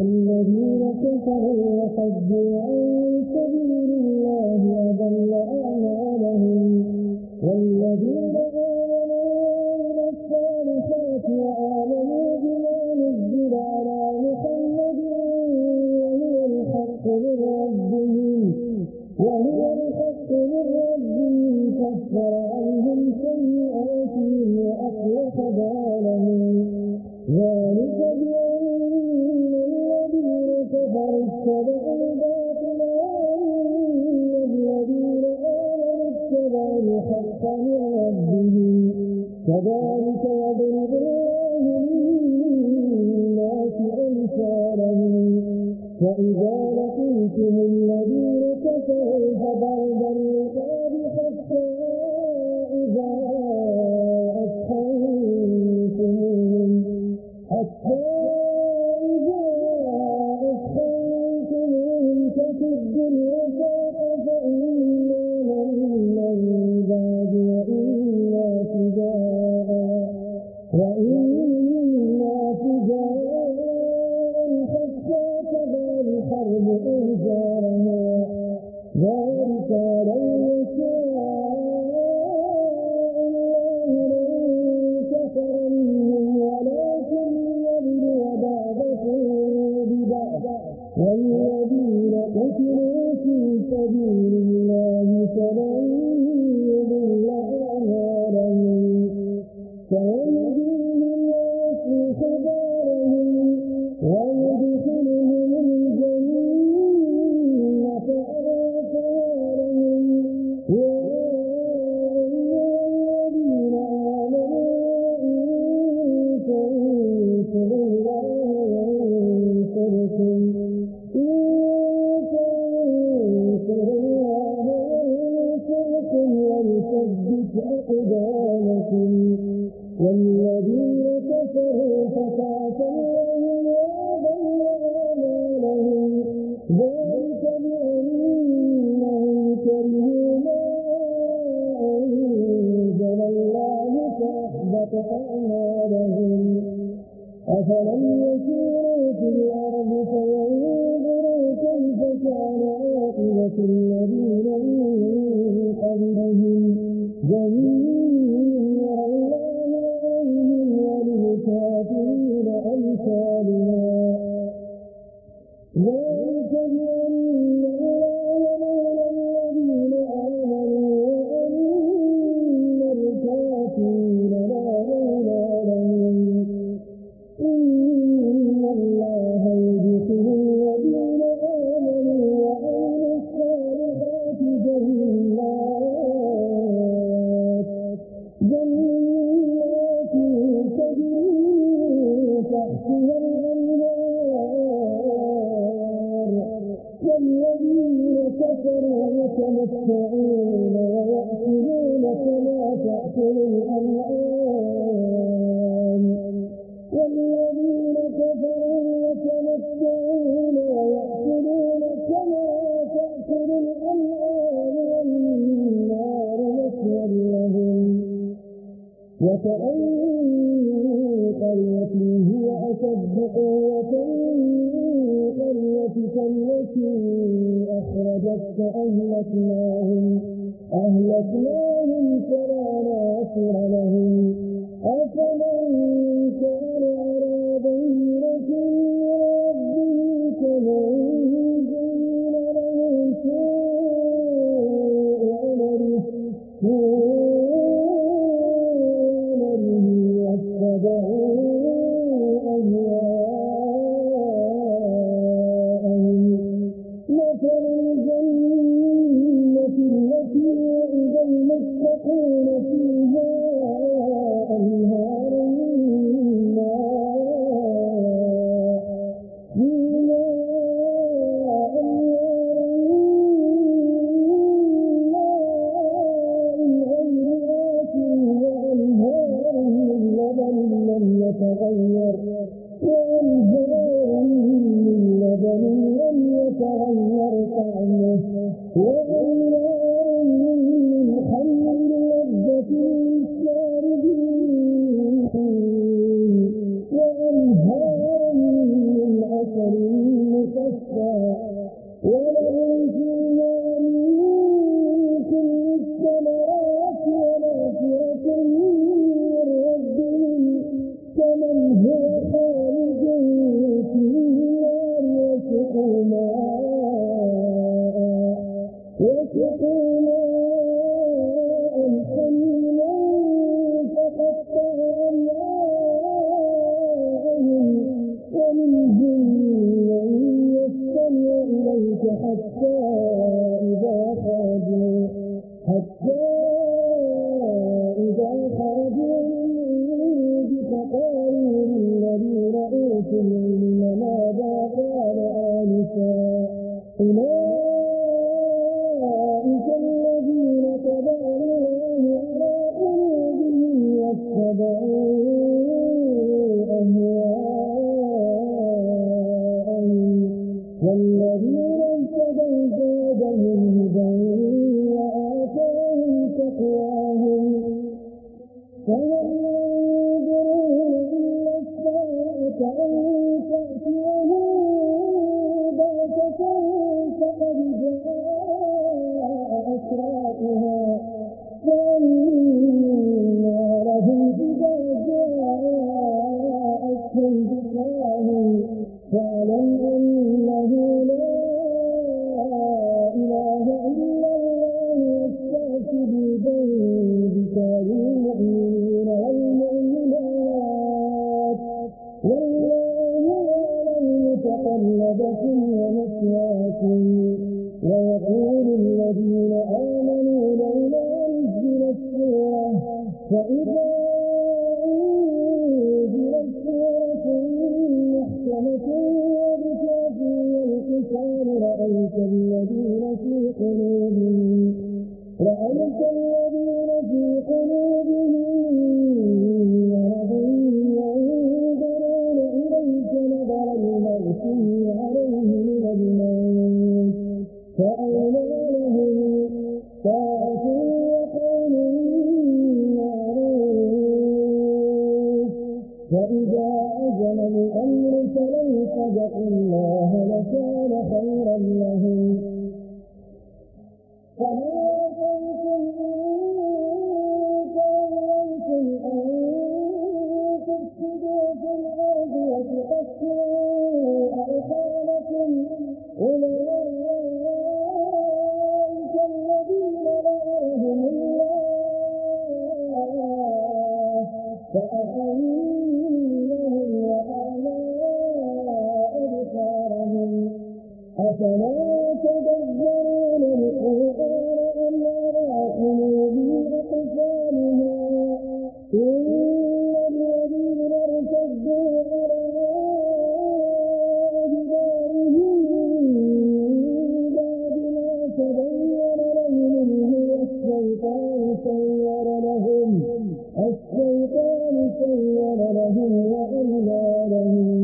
الذين كفروا وصدوا عن سبيل الله أضل لقيتم الذين كفروا فضرب الرقاب حتى إذا أثخنتموهم حتى إذا أثخنتموهم فشدوا الوثاق فإما منا بعد وإما فداء وإما أفلم يسيروا في الأرض فينظروا كيف كان عاقبة الذين من قبلهم دمر الله عليهم وللكافرين أمثالها ذلك بأن الأنهار والذين كفروا يتمتعون ويأكلون كما تأكل الأنعام والذين كفروا يتمتعون ويأكلون كما تأكل الأنعام والنار مثوى لهم. وكأي قرية هي أشد قوة من قريتك التي أخرجتك أهلكناهم أهلكناهم فلا ناصر لهم. يسقون من لم يتغير وأنهار من لم يتغير طعمه. إذا خرجوا حتى تقلبكم ومثواكم ويقول الذين آمنوا لولا نزلت سورة فإذا له فما سير لهم الشيطان سير لهم وأملى لهم.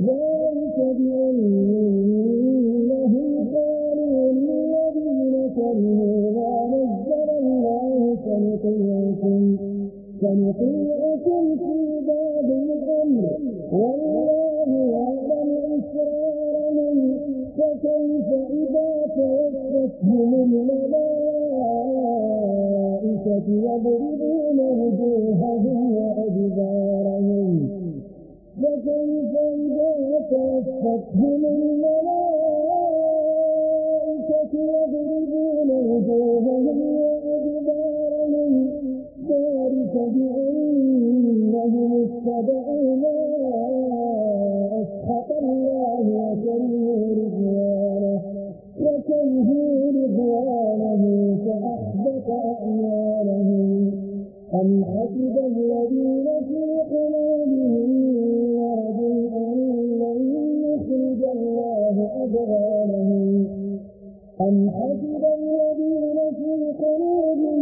ذلك بأنهم قالوا للذين كرهوا ما نزل الله سنطيعكم سنطيعكم في بعض الأمر. والله يعلم أسرارهم فكيف إذا توفتهم الملائكة الناس يضربون وجوههم وأدبارهم وكيف إذا توفتهم الملائكة يضربون وجوههم وأدبارهم ذلك بأنهم اتبعوا آمنوا أم حسب الذين في قلوبهم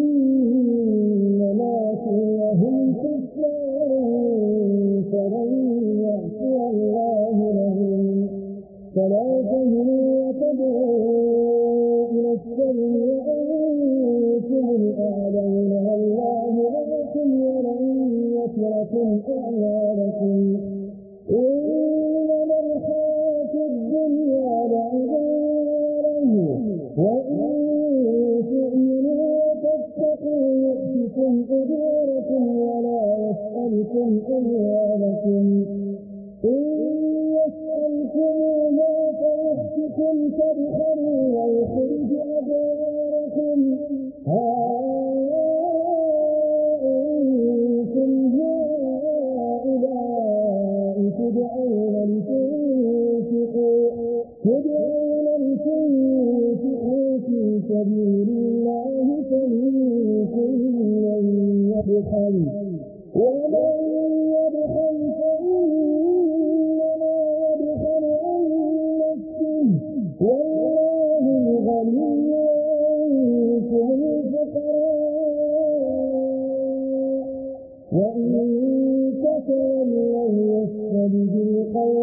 منكم الفقراء وإن تتولوا يستبدل قوما